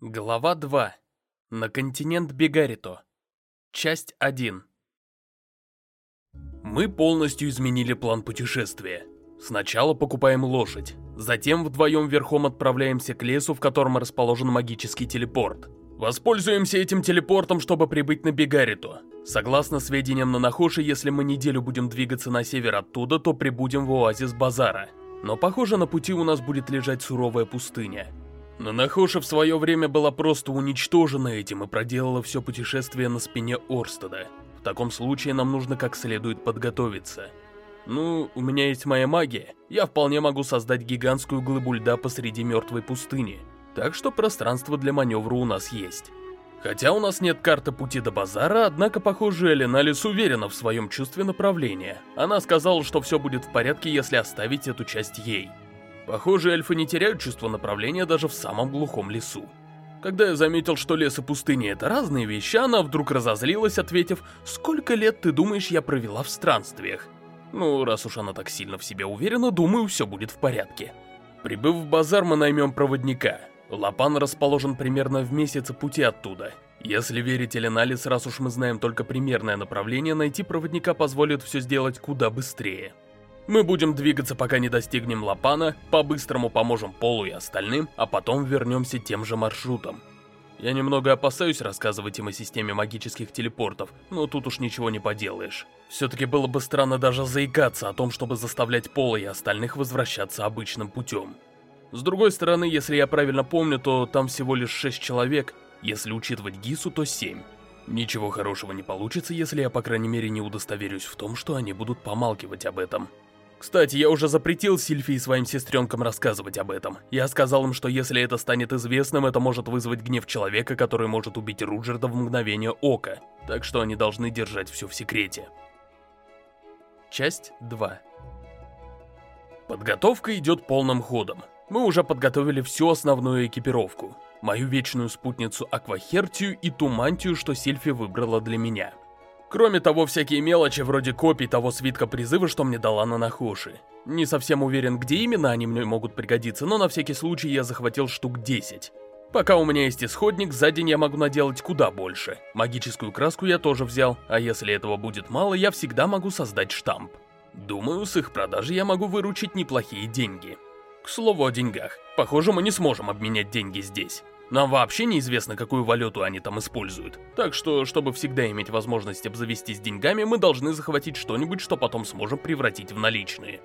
Глава 2. На континент Бегарито. Часть 1. Мы полностью изменили план путешествия. Сначала покупаем лошадь, затем вдвоем верхом отправляемся к лесу, в котором расположен магический телепорт. Воспользуемся этим телепортом, чтобы прибыть на Бегарито. Согласно сведениям на Нахоши, если мы неделю будем двигаться на север оттуда, то прибудем в оазис Базара. Но похоже, на пути у нас будет лежать суровая пустыня. Но Нахоша в свое время была просто уничтожена этим и проделала все путешествие на спине Орстеда. В таком случае нам нужно как следует подготовиться. Ну, у меня есть моя магия. Я вполне могу создать гигантскую глыбу льда посреди мертвой пустыни. Так что пространство для маневра у нас есть. Хотя у нас нет карты пути до базара, однако, похоже, Эленалис уверена в своем чувстве направления. Она сказала, что все будет в порядке, если оставить эту часть ей. Похоже, эльфы не теряют чувство направления даже в самом глухом лесу. Когда я заметил, что лес и пустыня — это разные вещи, она вдруг разозлилась, ответив, «Сколько лет, ты думаешь, я провела в странствиях?» Ну, раз уж она так сильно в себе уверена, думаю, все будет в порядке. Прибыв в базар, мы наймем проводника. Лапан расположен примерно в месяце пути оттуда. Если верить Эленалис, раз уж мы знаем только примерное направление, найти проводника позволит все сделать куда быстрее. Мы будем двигаться, пока не достигнем Лапана, по-быстрому поможем Полу и остальным, а потом вернемся тем же маршрутом. Я немного опасаюсь рассказывать им о системе магических телепортов, но тут уж ничего не поделаешь. Все-таки было бы странно даже заикаться о том, чтобы заставлять Пола и остальных возвращаться обычным путем. С другой стороны, если я правильно помню, то там всего лишь 6 человек, если учитывать Гису, то 7. Ничего хорошего не получится, если я, по крайней мере, не удостоверюсь в том, что они будут помалкивать об этом. Кстати, я уже запретил Сильфи и своим сестренкам рассказывать об этом. Я сказал им, что если это станет известным, это может вызвать гнев человека, который может убить Руджерда в мгновение ока. Так что они должны держать все в секрете. Часть 2 Подготовка идет полным ходом. Мы уже подготовили всю основную экипировку. Мою вечную спутницу Аквахертию и ту мантию, что Сильфи выбрала для меня. Кроме того, всякие мелочи вроде копий того свитка призыва, что мне дала Нанахоши. Не совсем уверен, где именно они мне могут пригодиться, но на всякий случай я захватил штук 10. Пока у меня есть исходник, за день я могу наделать куда больше. Магическую краску я тоже взял, а если этого будет мало, я всегда могу создать штамп. Думаю, с их продажи я могу выручить неплохие деньги. К слову о деньгах. Похоже, мы не сможем обменять деньги здесь. Нам вообще неизвестно, какую валюту они там используют. Так что, чтобы всегда иметь возможность обзавестись деньгами, мы должны захватить что-нибудь, что потом сможем превратить в наличные.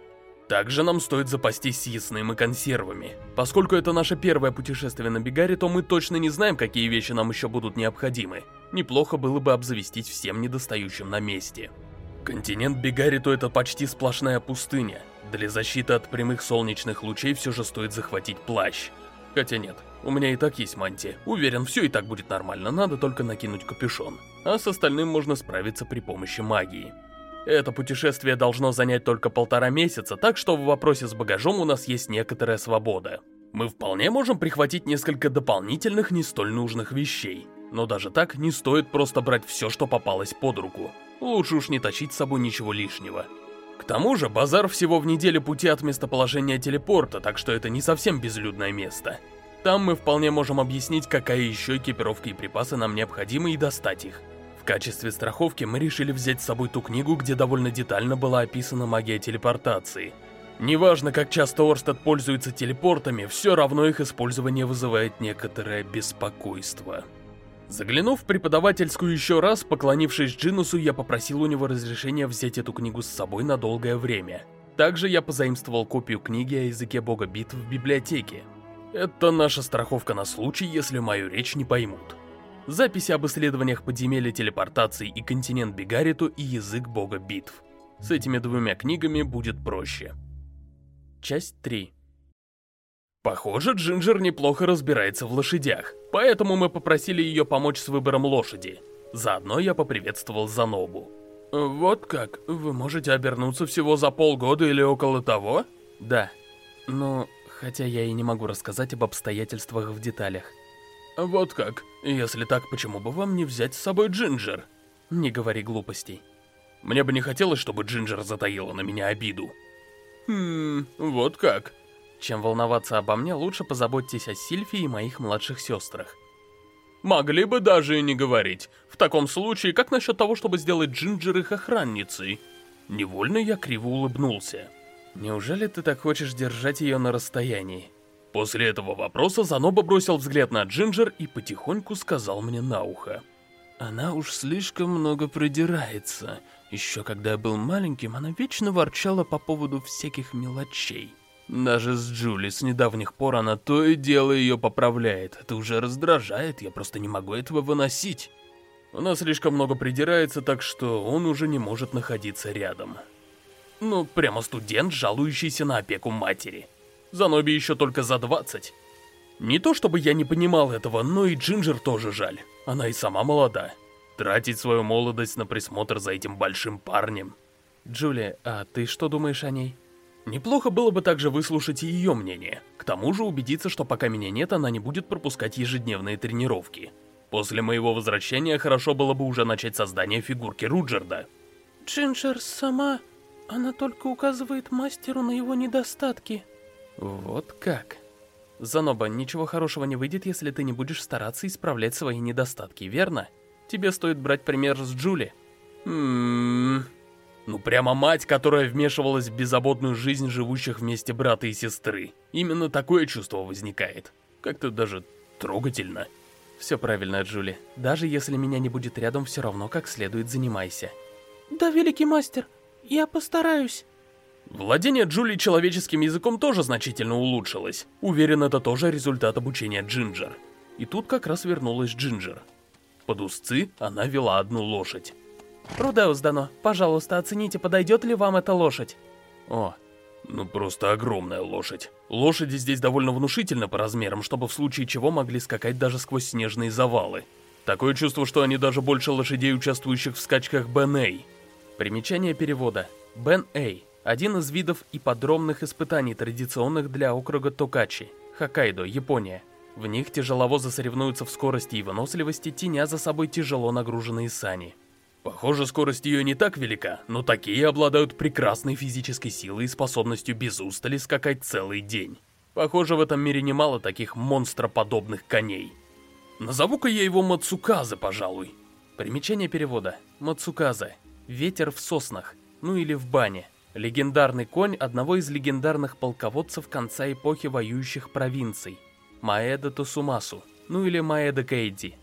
Также нам стоит запастись съестным и консервами. Поскольку это наше первое путешествие на Бигаре, то мы точно не знаем, какие вещи нам еще будут необходимы. Неплохо было бы обзавестись всем недостающим на месте. Континент Бигарито это почти сплошная пустыня. Для защиты от прямых солнечных лучей все же стоит захватить плащ. Хотя нет, у меня и так есть мантия. Уверен, все и так будет нормально, надо только накинуть капюшон. А с остальным можно справиться при помощи магии. Это путешествие должно занять только полтора месяца, так что в вопросе с багажом у нас есть некоторая свобода. Мы вполне можем прихватить несколько дополнительных не столь нужных вещей. Но даже так не стоит просто брать все, что попалось под руку. Лучше уж не тащить с собой ничего лишнего. К тому же, базар всего в неделю пути от местоположения телепорта, так что это не совсем безлюдное место. Там мы вполне можем объяснить, какая еще экипировка и припасы нам необходимы и достать их. В качестве страховки мы решили взять с собой ту книгу, где довольно детально была описана магия телепортации. Неважно, как часто Орстед пользуется телепортами, все равно их использование вызывает некоторое беспокойство. Заглянув в преподавательскую еще раз, поклонившись Джинусу, я попросил у него разрешения взять эту книгу с собой на долгое время. Также я позаимствовал копию книги о языке бога битв в библиотеке. Это наша страховка на случай, если мою речь не поймут. Записи об исследованиях подземелья телепортации и континент Бигариту и язык бога битв. С этими двумя книгами будет проще. Часть 3 Похоже, Джинджер неплохо разбирается в лошадях, поэтому мы попросили ее помочь с выбором лошади. Заодно я поприветствовал Занобу. «Вот как? Вы можете обернуться всего за полгода или около того?» «Да. Но хотя я и не могу рассказать об обстоятельствах в деталях. Вот как? Если так, почему бы вам не взять с собой Джинджер? Не говори глупостей. Мне бы не хотелось, чтобы Джинджер затаила на меня обиду. Хм, вот как. Чем волноваться обо мне, лучше позаботьтесь о Сильфе и моих младших сестрах. Могли бы даже и не говорить. В таком случае, как насчет того, чтобы сделать Джинджер их охранницей? Невольно я криво улыбнулся. Неужели ты так хочешь держать ее на расстоянии? После этого вопроса Заноба бросил взгляд на Джинджер и потихоньку сказал мне на ухо. Она уж слишком много придирается. Еще когда я был маленьким, она вечно ворчала по поводу всяких мелочей. Даже с Джули с недавних пор она то и дело ее поправляет. Это уже раздражает, я просто не могу этого выносить. Она слишком много придирается, так что он уже не может находиться рядом. Ну, прямо студент, жалующийся на опеку матери. Заноби еще только за 20. Не то чтобы я не понимал этого, но и Джинджер тоже жаль. Она и сама молода. Тратить свою молодость на присмотр за этим большим парнем. Джулия, а ты что думаешь о ней? Неплохо было бы также выслушать и ее мнение. К тому же убедиться, что пока меня нет, она не будет пропускать ежедневные тренировки. После моего возвращения хорошо было бы уже начать создание фигурки Руджерда. Джинджер сама... Она только указывает мастеру на его недостатки. Вот как. Заноба, ничего хорошего не выйдет, если ты не будешь стараться исправлять свои недостатки, верно? Тебе стоит брать пример с Джули. Ммм... Ну прямо мать, которая вмешивалась в беззаботную жизнь живущих вместе брата и сестры. Именно такое чувство возникает. Как-то даже трогательно. Все правильно, Джули. Даже если меня не будет рядом, все равно как следует занимайся. Да, великий мастер, я постараюсь. Владение Джули человеческим языком тоже значительно улучшилось. Уверен, это тоже результат обучения Джинджер. И тут как раз вернулась Джинджер. Под узцы она вела одну лошадь. Рудеус Дано, пожалуйста, оцените, подойдет ли вам эта лошадь. О, ну просто огромная лошадь. Лошади здесь довольно внушительны по размерам, чтобы в случае чего могли скакать даже сквозь снежные завалы. Такое чувство, что они даже больше лошадей, участвующих в скачках Бен Эй. Примечание перевода. Бен Эй – один из видов ипподромных испытаний, традиционных для округа Токачи, Хоккайдо, Япония. В них тяжеловозы соревнуются в скорости и выносливости, теня за собой тяжело нагруженные сани. Похоже, скорость ее не так велика, но такие обладают прекрасной физической силой и способностью без устали скакать целый день. Похоже, в этом мире немало таких монстроподобных коней. Назову-ка я его Мацуказе, пожалуй. Примечание перевода. Мацуказе. Ветер в соснах. Ну или в бане. Легендарный конь одного из легендарных полководцев конца эпохи воюющих провинций. Маэда Тосумасу. Ну или Маэда Кейди.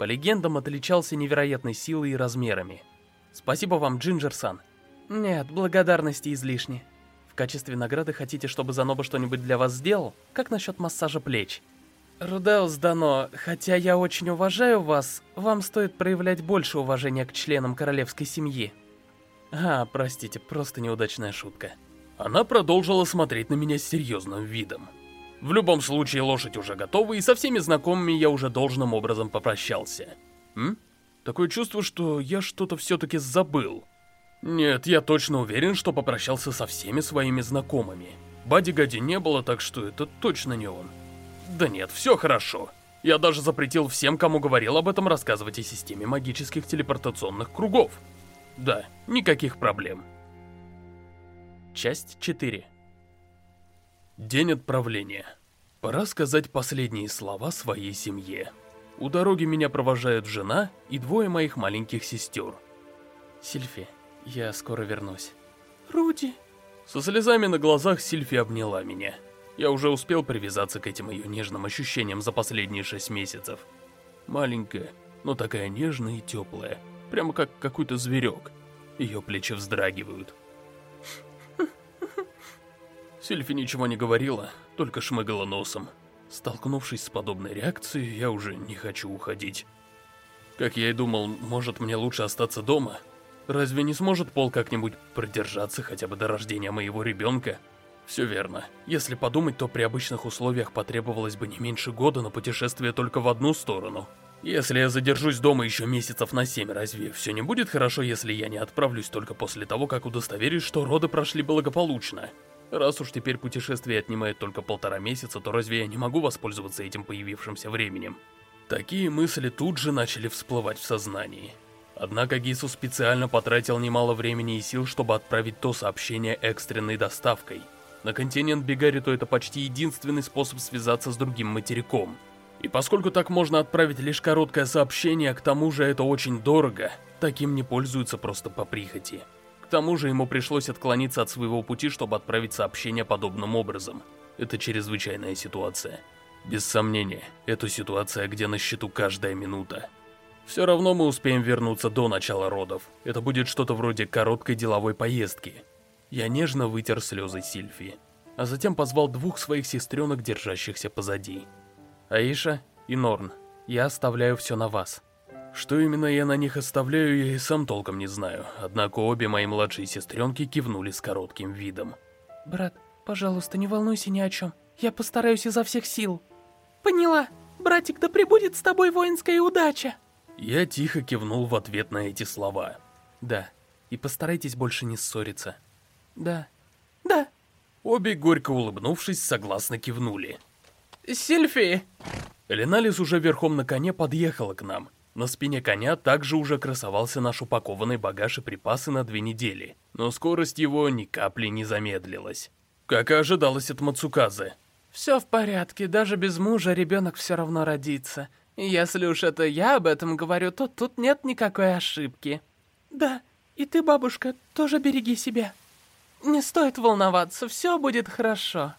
По легендам, отличался невероятной силой и размерами. Спасибо вам, Джинджер-сан. Нет, благодарности излишни. В качестве награды хотите, чтобы Заноба что-нибудь для вас сделал? Как насчет массажа плеч? Рудеус Дано, хотя я очень уважаю вас, вам стоит проявлять больше уважения к членам королевской семьи. А, простите, просто неудачная шутка. Она продолжила смотреть на меня с серьезным видом. В любом случае, лошадь уже готова, и со всеми знакомыми я уже должным образом попрощался. М? Такое чувство, что я что-то все-таки забыл. Нет, я точно уверен, что попрощался со всеми своими знакомыми. Бади-гади не было, так что это точно не он. Да нет, все хорошо. Я даже запретил всем, кому говорил об этом, рассказывать о системе магических телепортационных кругов. Да, никаких проблем. Часть 4 День отправления. Пора сказать последние слова своей семье. У дороги меня провожают жена и двое моих маленьких сестер. Сильфи, я скоро вернусь. Руди. Со слезами на глазах Сильфи обняла меня. Я уже успел привязаться к этим ее нежным ощущениям за последние шесть месяцев. Маленькая, но такая нежная и теплая, прямо как какой-то зверек. Ее плечи вздрагивают. Сильфи ничего не говорила, только шмыгала носом. Столкнувшись с подобной реакцией, я уже не хочу уходить. Как я и думал, может мне лучше остаться дома? Разве не сможет Пол как-нибудь продержаться хотя бы до рождения моего ребенка? Все верно. Если подумать, то при обычных условиях потребовалось бы не меньше года на путешествие только в одну сторону. Если я задержусь дома еще месяцев на семь, разве все не будет хорошо, если я не отправлюсь только после того, как удостоверюсь, что роды прошли благополучно? Раз уж теперь путешествие отнимает только полтора месяца, то разве я не могу воспользоваться этим появившимся временем? Такие мысли тут же начали всплывать в сознании. Однако Гису специально потратил немало времени и сил, чтобы отправить то сообщение экстренной доставкой. На континент Бигарито это почти единственный способ связаться с другим материком. И поскольку так можно отправить лишь короткое сообщение, к тому же это очень дорого, таким не пользуются просто по прихоти. Тому же ему пришлось отклониться от своего пути, чтобы отправить сообщение подобным образом. Это чрезвычайная ситуация. Без сомнения, это ситуация, где на счету каждая минута. Все равно мы успеем вернуться до начала родов. Это будет что-то вроде короткой деловой поездки. Я нежно вытер слезы Сильфи, а затем позвал двух своих сестренок, держащихся позади. Аиша и Норн, я оставляю все на вас. Что именно я на них оставляю, я и сам толком не знаю, однако обе мои младшие сестренки кивнули с коротким видом. Брат, пожалуйста, не волнуйся ни о чем. Я постараюсь изо всех сил. Поняла. Братик, да пребудет с тобой воинская удача. Я тихо кивнул в ответ на эти слова. Да, и постарайтесь больше не ссориться. Да. Да. Обе, горько улыбнувшись, согласно кивнули. Сильфи! Леналис уже верхом на коне подъехала к нам. На спине коня также уже красовался наш упакованный багаж и припасы на две недели, но скорость его ни капли не замедлилась. Как и ожидалось от Мацуказы. «Все в порядке, даже без мужа ребенок все равно родится. Если уж это я об этом говорю, то тут нет никакой ошибки». «Да, и ты, бабушка, тоже береги себя». Не стоит волноваться, все будет хорошо.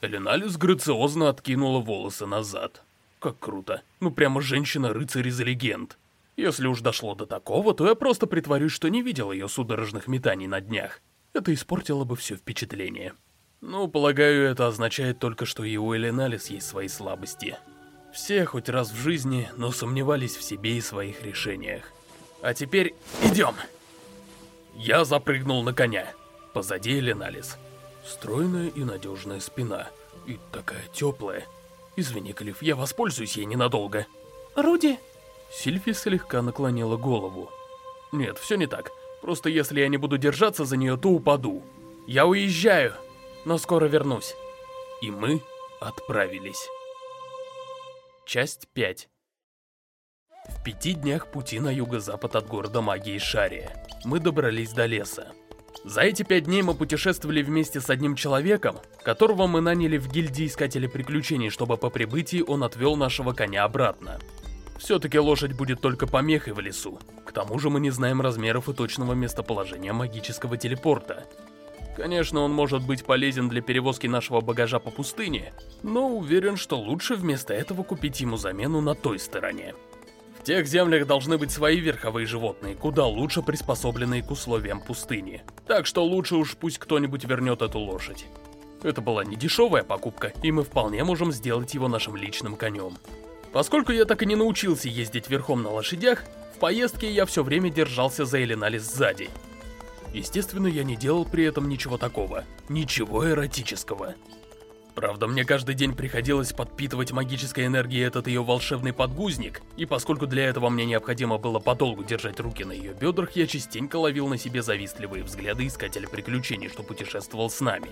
Эленалис грациозно откинула волосы назад. Как круто. Ну прямо женщина-рыцарь из легенд. Если уж дошло до такого, то я просто притворюсь, что не видел ее судорожных метаний на днях. Это испортило бы все впечатление. Ну, полагаю, это означает только, что и у Эленалис есть свои слабости. Все хоть раз в жизни, но сомневались в себе и своих решениях. А теперь идем. Я запрыгнул на коня. Позади Эленалис. Стройная и надежная спина. И такая теплая. Извини, Клифф, я воспользуюсь ей ненадолго. Руди? Сильфи слегка наклонила голову. Нет, все не так. Просто если я не буду держаться за нее, то упаду. Я уезжаю, но скоро вернусь. И мы отправились. Часть 5 В пяти днях пути на юго-запад от города Магии Шария мы добрались до леса. За эти пять дней мы путешествовали вместе с одним человеком, которого мы наняли в гильдии Искателей Приключений, чтобы по прибытии он отвел нашего коня обратно. Все-таки лошадь будет только помехой в лесу. К тому же мы не знаем размеров и точного местоположения магического телепорта. Конечно, он может быть полезен для перевозки нашего багажа по пустыне, но уверен, что лучше вместо этого купить ему замену на той стороне. Тех землях должны быть свои верховые животные, куда лучше приспособленные к условиям пустыни. Так что лучше уж пусть кто-нибудь вернет эту лошадь. Это была не дешевая покупка, и мы вполне можем сделать его нашим личным конем. Поскольку я так и не научился ездить верхом на лошадях, в поездке я все время держался за Элиналис сзади. Естественно, я не делал при этом ничего такого, ничего эротического. Правда, мне каждый день приходилось подпитывать магической энергией этот ее волшебный подгузник, и поскольку для этого мне необходимо было подолгу держать руки на ее бедрах, я частенько ловил на себе завистливые взгляды искателя приключений, что путешествовал с нами.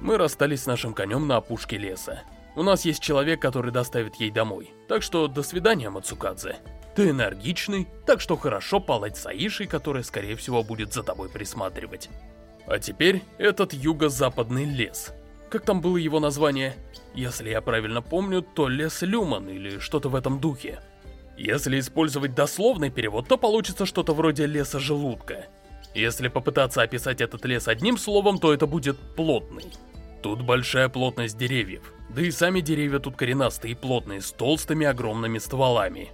Мы расстались с нашим конем на опушке леса. У нас есть человек, который доставит ей домой. Так что до свидания, Мацукадзе. Ты энергичный, так что хорошо палать с Аишей, которая, скорее всего, будет за тобой присматривать. А теперь этот юго-западный лес — как там было его название? Если я правильно помню, то лес Люман или что-то в этом духе. Если использовать дословный перевод, то получится что-то вроде леса желудка. Если попытаться описать этот лес одним словом, то это будет плотный. Тут большая плотность деревьев, да и сами деревья тут коренастые и плотные, с толстыми огромными стволами.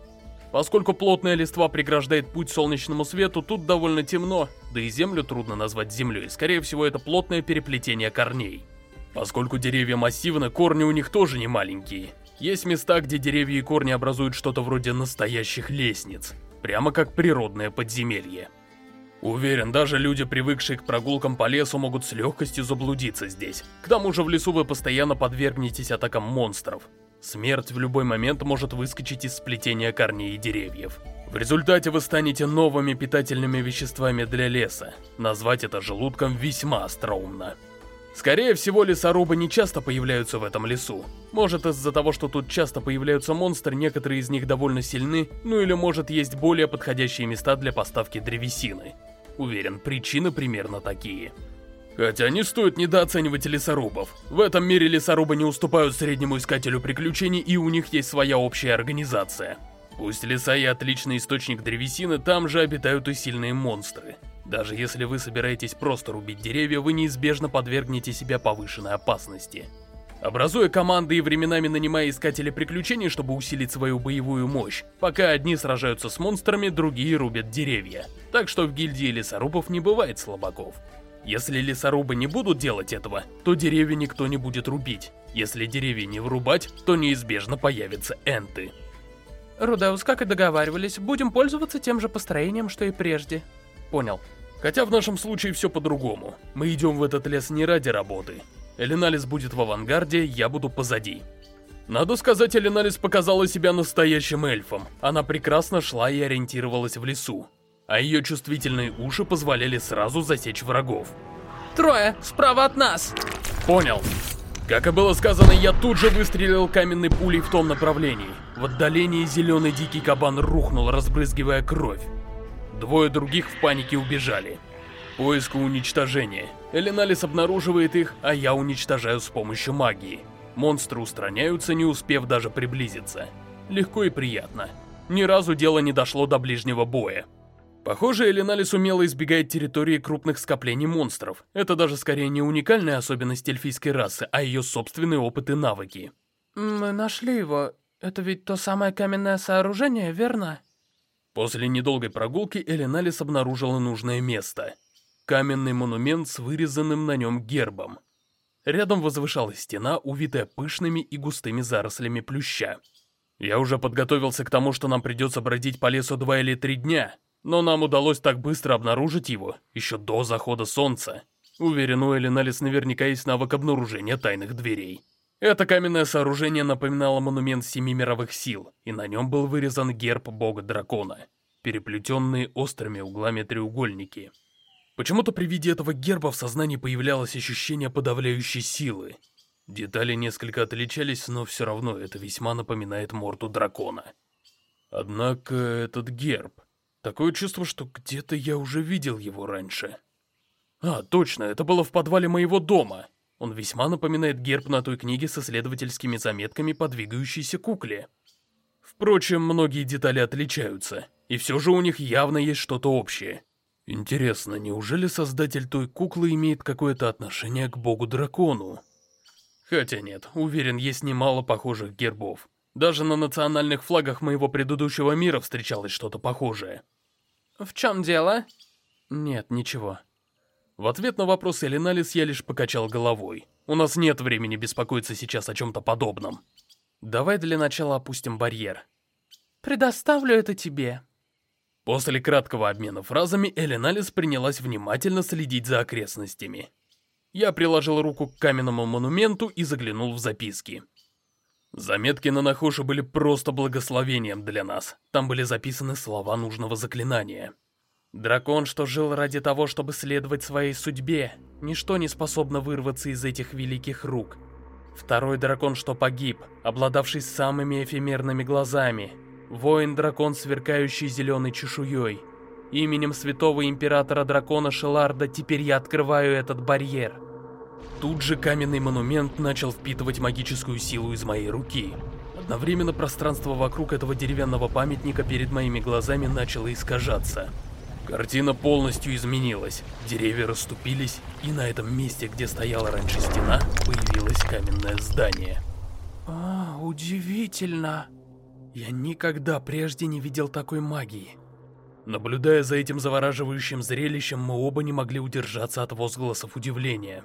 Поскольку плотная листва преграждает путь солнечному свету, тут довольно темно, да и землю трудно назвать землей, скорее всего это плотное переплетение корней. Поскольку деревья массивны, корни у них тоже не маленькие. Есть места, где деревья и корни образуют что-то вроде настоящих лестниц. Прямо как природное подземелье. Уверен, даже люди, привыкшие к прогулкам по лесу, могут с легкостью заблудиться здесь. К тому же в лесу вы постоянно подвергнетесь атакам монстров. Смерть в любой момент может выскочить из сплетения корней и деревьев. В результате вы станете новыми питательными веществами для леса. Назвать это желудком весьма остроумно. Скорее всего, лесорубы не часто появляются в этом лесу. Может из-за того, что тут часто появляются монстры, некоторые из них довольно сильны, ну или может есть более подходящие места для поставки древесины. Уверен, причины примерно такие. Хотя не стоит недооценивать лесорубов. В этом мире лесорубы не уступают среднему искателю приключений, и у них есть своя общая организация. Пусть леса и отличный источник древесины, там же обитают и сильные монстры. Даже если вы собираетесь просто рубить деревья, вы неизбежно подвергнете себя повышенной опасности. Образуя команды и временами нанимая искателей приключений, чтобы усилить свою боевую мощь, пока одни сражаются с монстрами, другие рубят деревья. Так что в гильдии лесорубов не бывает слабаков. Если лесорубы не будут делать этого, то деревья никто не будет рубить. Если деревья не вырубать, то неизбежно появятся энты. Рудеус, как и договаривались, будем пользоваться тем же построением, что и прежде. Понял. Хотя в нашем случае все по-другому. Мы идем в этот лес не ради работы. Элиналис будет в авангарде, я буду позади. Надо сказать, Элиналис показала себя настоящим эльфом. Она прекрасно шла и ориентировалась в лесу. А ее чувствительные уши позволяли сразу засечь врагов. Трое, справа от нас! Понял. Как и было сказано, я тут же выстрелил каменной пулей в том направлении. В отдалении зеленый дикий кабан рухнул, разбрызгивая кровь. Двое других в панике убежали. Поиск и уничтожение. Элиналис обнаруживает их, а я уничтожаю с помощью магии. Монстры устраняются, не успев даже приблизиться. Легко и приятно. Ни разу дело не дошло до ближнего боя. Похоже, Элиналис умело избегает территории крупных скоплений монстров. Это даже скорее не уникальная особенность эльфийской расы, а ее собственный опыт и навыки. Мы нашли его. Это ведь то самое каменное сооружение, верно? После недолгой прогулки Элиналис обнаружила нужное место. Каменный монумент с вырезанным на нем гербом. Рядом возвышалась стена, увитая пышными и густыми зарослями плюща. Я уже подготовился к тому, что нам придется бродить по лесу два или три дня, но нам удалось так быстро обнаружить его, еще до захода солнца. Уверен, у Элиналис наверняка есть навык обнаружения тайных дверей. Это каменное сооружение напоминало монумент Семи Мировых Сил, и на нем был вырезан герб бога-дракона, переплетенные острыми углами треугольники. Почему-то при виде этого герба в сознании появлялось ощущение подавляющей силы. Детали несколько отличались, но все равно это весьма напоминает морду дракона. Однако этот герб... Такое чувство, что где-то я уже видел его раньше. А, точно, это было в подвале моего дома. Он весьма напоминает герб на той книге со следовательскими заметками по двигающейся кукле. Впрочем, многие детали отличаются, и все же у них явно есть что-то общее. Интересно, неужели создатель той куклы имеет какое-то отношение к богу-дракону? Хотя нет, уверен, есть немало похожих гербов. Даже на национальных флагах моего предыдущего мира встречалось что-то похожее. В чем дело? Нет, ничего. В ответ на вопрос Элиналис я лишь покачал головой. У нас нет времени беспокоиться сейчас о чем-то подобном. Давай для начала опустим барьер. Предоставлю это тебе. После краткого обмена фразами Элиналис принялась внимательно следить за окрестностями. Я приложил руку к каменному монументу и заглянул в записки. Заметки на Нахоше были просто благословением для нас. Там были записаны слова нужного заклинания. Дракон, что жил ради того, чтобы следовать своей судьбе, ничто не способно вырваться из этих великих рук. Второй дракон, что погиб, обладавший самыми эфемерными глазами. Воин-дракон, сверкающий зеленой чешуей. Именем святого императора дракона Шеларда теперь я открываю этот барьер. Тут же каменный монумент начал впитывать магическую силу из моей руки. Одновременно пространство вокруг этого деревянного памятника перед моими глазами начало искажаться. Картина полностью изменилась, деревья расступились, и на этом месте, где стояла раньше стена, появилось каменное здание. А, удивительно. Я никогда прежде не видел такой магии. Наблюдая за этим завораживающим зрелищем, мы оба не могли удержаться от возгласов удивления.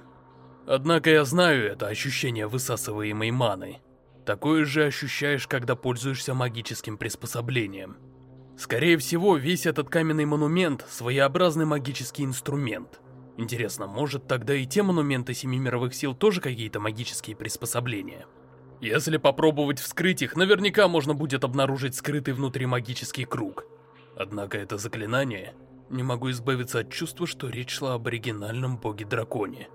Однако я знаю это ощущение высасываемой маны. Такое же ощущаешь, когда пользуешься магическим приспособлением. Скорее всего, весь этот каменный монумент – своеобразный магический инструмент. Интересно, может тогда и те монументы Семи Мировых Сил тоже какие-то магические приспособления? Если попробовать вскрыть их, наверняка можно будет обнаружить скрытый внутри магический круг. Однако это заклинание... Не могу избавиться от чувства, что речь шла об оригинальном боге-драконе.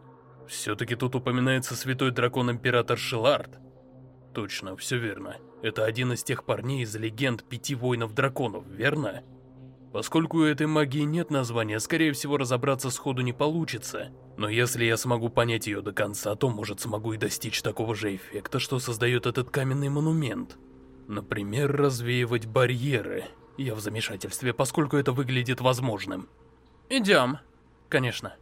Все-таки тут упоминается святой дракон-император Шилард. Точно, все верно. Это один из тех парней из легенд пяти воинов-драконов, верно? Поскольку у этой магии нет названия, скорее всего разобраться сходу не получится. Но если я смогу понять ее до конца, то может смогу и достичь такого же эффекта, что создает этот каменный монумент. Например, развеивать барьеры. Я в замешательстве, поскольку это выглядит возможным. Идем. Конечно.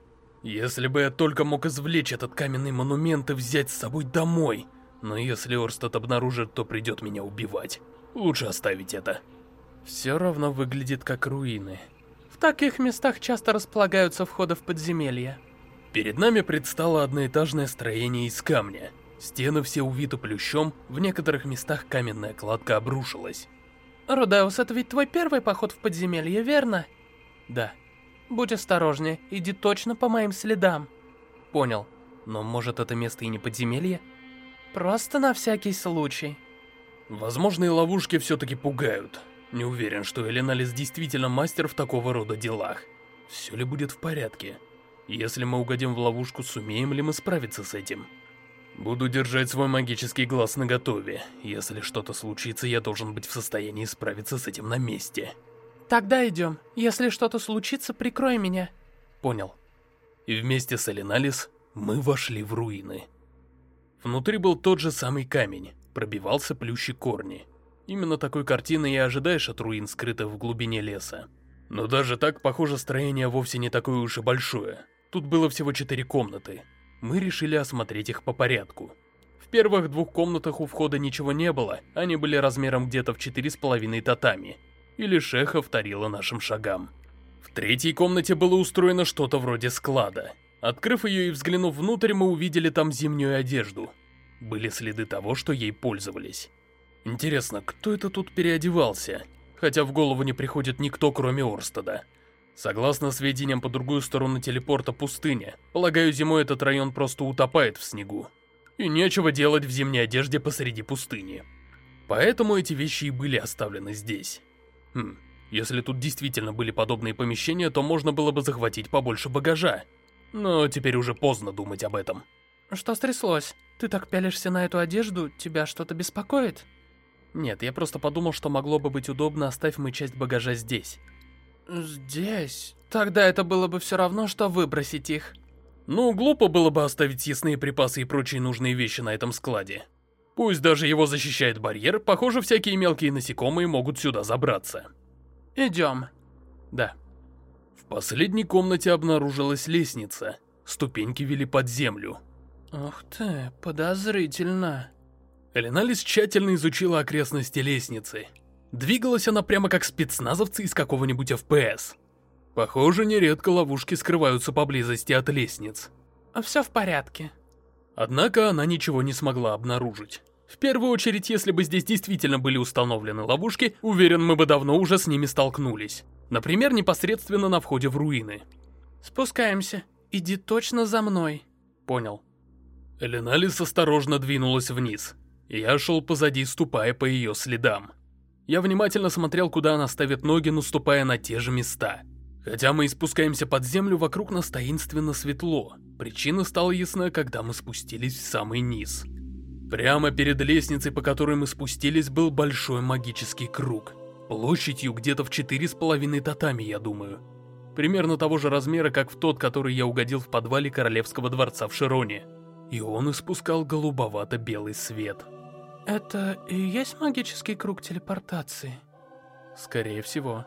Если бы я только мог извлечь этот каменный монумент и взять с собой домой. Но если Орстад обнаружит, то придет меня убивать. Лучше оставить это. Все равно выглядит как руины. В таких местах часто располагаются входы в подземелья. Перед нами предстало одноэтажное строение из камня. Стены все увиты плющом, в некоторых местах каменная кладка обрушилась. Рудеус, это ведь твой первый поход в подземелье, верно? Да. Будь осторожнее, иди точно по моим следам. Понял. Но может это место и не подземелье? Просто на всякий случай. Возможные ловушки все-таки пугают. Не уверен, что Эленалис действительно мастер в такого рода делах. Все ли будет в порядке? Если мы угодим в ловушку, сумеем ли мы справиться с этим? Буду держать свой магический глаз наготове. Если что-то случится, я должен быть в состоянии справиться с этим на месте. Тогда идем. Если что-то случится, прикрой меня. Понял. И вместе с Эленалис мы вошли в руины. Внутри был тот же самый камень, пробивался плющи корни. Именно такой картины и ожидаешь от руин, скрытых в глубине леса. Но даже так, похоже, строение вовсе не такое уж и большое. Тут было всего четыре комнаты. Мы решили осмотреть их по порядку. В первых двух комнатах у входа ничего не было, они были размером где-то в четыре с половиной татами. Или шеха вторила нашим шагам. В третьей комнате было устроено что-то вроде склада. Открыв ее и взглянув внутрь, мы увидели там зимнюю одежду. Были следы того, что ей пользовались. Интересно, кто это тут переодевался? Хотя в голову не приходит никто, кроме Орстада. Согласно сведениям по другую сторону телепорта пустыня, полагаю, зимой этот район просто утопает в снегу. И нечего делать в зимней одежде посреди пустыни. Поэтому эти вещи и были оставлены здесь. Хм, если тут действительно были подобные помещения, то можно было бы захватить побольше багажа. Но теперь уже поздно думать об этом. Что стряслось? Ты так пялишься на эту одежду, тебя что-то беспокоит? Нет, я просто подумал, что могло бы быть удобно, оставь мы часть багажа здесь. Здесь? Тогда это было бы все равно, что выбросить их. Ну, глупо было бы оставить съестные припасы и прочие нужные вещи на этом складе. Пусть даже его защищает барьер, похоже, всякие мелкие насекомые могут сюда забраться. Идем. Да. В последней комнате обнаружилась лестница. Ступеньки вели под землю. Ух ты, подозрительно. Эленалис тщательно изучила окрестности лестницы. Двигалась она прямо как спецназовцы из какого-нибудь ФПС. Похоже, нередко ловушки скрываются поблизости от лестниц. Все в порядке. Однако она ничего не смогла обнаружить. В первую очередь, если бы здесь действительно были установлены ловушки, уверен, мы бы давно уже с ними столкнулись. Например, непосредственно на входе в руины. Спускаемся. Иди точно за мной. Понял. Эленалис осторожно двинулась вниз. Я шел позади, ступая по ее следам. Я внимательно смотрел, куда она ставит ноги, наступая на те же места. Хотя мы и спускаемся под землю, вокруг нас таинственно светло. Причина стала ясна, когда мы спустились в самый низ. Прямо перед лестницей, по которой мы спустились, был большой магический круг. Площадью где-то в четыре с половиной татами, я думаю. Примерно того же размера, как в тот, который я угодил в подвале Королевского дворца в Широне. И он испускал голубовато-белый свет. Это и есть магический круг телепортации? Скорее всего.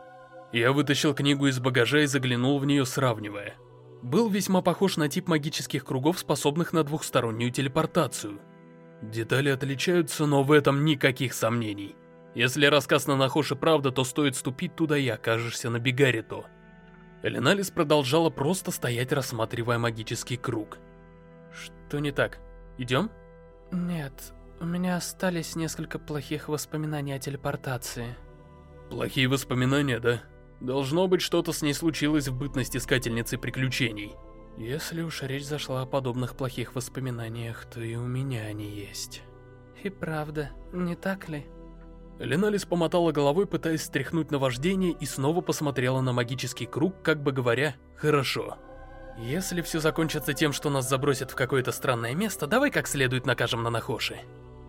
Я вытащил книгу из багажа и заглянул в нее, сравнивая. Был весьма похож на тип магических кругов, способных на двухстороннюю телепортацию. Детали отличаются, но в этом никаких сомнений. Если рассказ на Нахоши правда, то стоит ступить туда и окажешься на Бигарито. Эленалис продолжала просто стоять, рассматривая магический круг. Что не так? Идем? Нет, у меня остались несколько плохих воспоминаний о телепортации. Плохие воспоминания, да? Должно быть, что-то с ней случилось в бытность искательницы приключений. Если уж речь зашла о подобных плохих воспоминаниях, то и у меня они есть. И правда, не так ли? Леналис помотала головой, пытаясь стряхнуть наваждение, и снова посмотрела на магический круг, как бы говоря «хорошо». Если все закончится тем, что нас забросят в какое-то странное место, давай как следует накажем на Нахоши.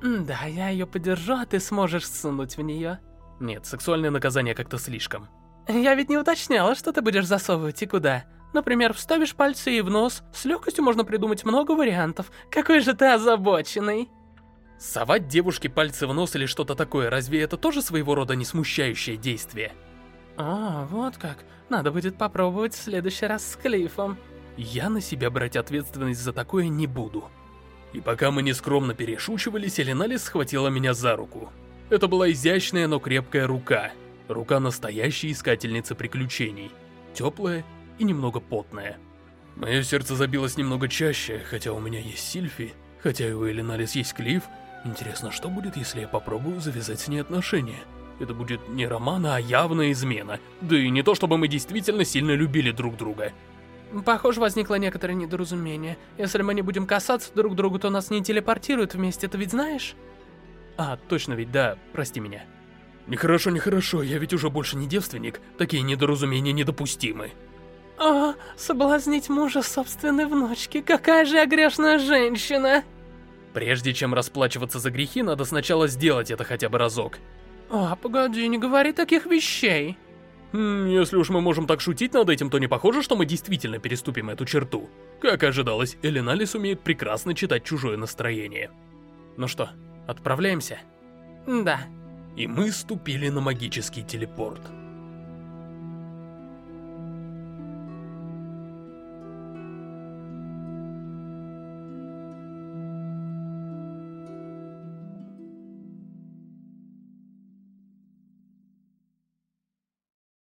Да, я ее подержу, а ты сможешь сунуть в нее. Нет, сексуальное наказание как-то слишком. Я ведь не уточняла, что ты будешь засовывать и куда. Например, вставишь пальцы ей в нос. С легкостью можно придумать много вариантов. Какой же ты озабоченный. Совать девушке пальцы в нос или что-то такое, разве это тоже своего рода не смущающее действие? А, вот как. Надо будет попробовать в следующий раз с Клиффом. Я на себя брать ответственность за такое не буду. И пока мы нескромно перешучивались, Эленалис схватила меня за руку. Это была изящная, но крепкая рука. Рука настоящей искательницы приключений. Теплая и немного потная. Мое сердце забилось немного чаще, хотя у меня есть Сильфи, хотя и у Эленалис есть Клифф. Интересно, что будет, если я попробую завязать с ней отношения? Это будет не роман, а явная измена. Да и не то, чтобы мы действительно сильно любили друг друга. Похоже, возникло некоторое недоразумение. Если мы не будем касаться друг другу, то нас не телепортируют вместе, ты ведь знаешь? А, точно ведь, да, прости меня. Нехорошо, нехорошо, я ведь уже больше не девственник. Такие недоразумения недопустимы. О, соблазнить мужа собственной внучки, какая же я грешная женщина! Прежде чем расплачиваться за грехи, надо сначала сделать это хотя бы разок. О, погоди, не говори таких вещей. Хм, если уж мы можем так шутить над этим, то не похоже, что мы действительно переступим эту черту. Как ожидалось, Эленалис умеет прекрасно читать чужое настроение. Ну что, отправляемся? Да. И мы ступили на магический телепорт.